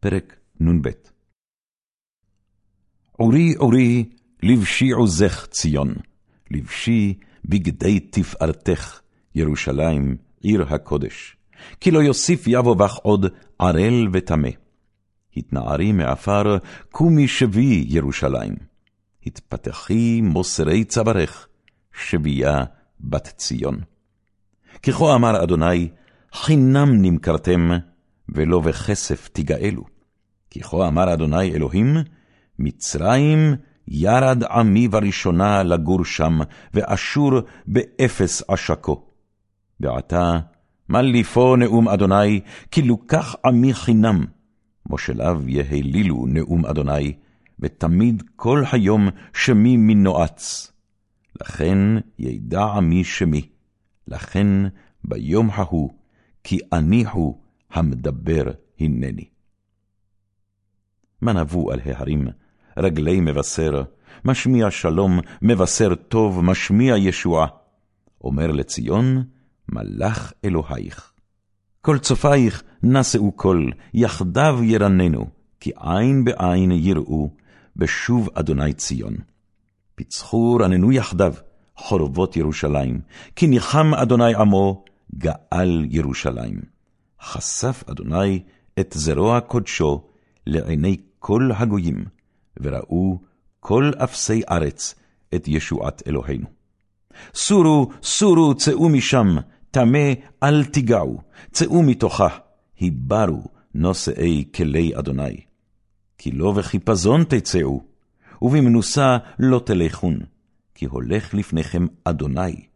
פרק נ"ב עורי עורי לבשי עוזך ציון, לבשי בגדי תפארתך, ירושלים, עיר הקודש. כי לא יוסיף יבוא בך עוד ערל וטמא. התנערי מעפר, קומי שבי ירושלים. התפתחי מוסרי צווארך, שבייה בת ציון. ככה אמר אדוני, חינם נמכרתם, ולא בכסף תגאלו. כי כה אמר אדוני אלוהים, מצרים ירד עמי בראשונה לגור שם, ואשור באפס עשקו. ועתה, מה ליפו נאום אדוני, כי לוקח עמי חינם. מושליו יהלילו נאום אדוני, ותמיד כל היום שמי מנועץ. לכן ידע עמי שמי, לכן ביום ההוא, כי אני הוא המדבר הנני. מה נבוא על ההרים, רגלי מבשר, משמיע שלום, מבשר טוב, משמיע ישועה. אומר לציון, מלאך אלוהיך. כל צופייך נשאו קול, יחדיו ירננו, כי עין בעין יראו, בשוב אדוני ציון. פצחו רננו יחדיו, חורבות ירושלים, כי ניחם אדוני עמו, גאל ירושלים. חשף אדוני את זרוע קודשו לעיני כל הגויים, וראו כל אפסי ארץ את ישועת אלוהינו. סורו, סורו, צאו משם, טמא אל תיגעו, צאו מתוכה, היברו נושאי כלי אדוני. כי לא בחיפזון תצאו, ובמנוסה לא תלכון, כי הולך לפניכם אדוני,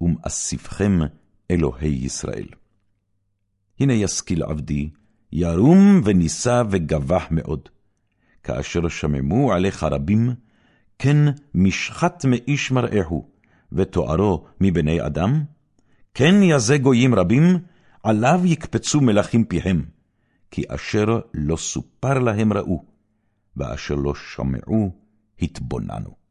ומאסיפכם אלוהי ישראל. הנה ישכיל עבדי, ירום ונישא וגבח מאוד. כאשר שממו עליך רבים, כן משחת מאיש מראהו, ותוארו מבני אדם, כן יזה גויים רבים, עליו יקפצו מלכים פיהם, כי אשר לא סופר להם ראו, ואשר לא שמעו, התבוננו.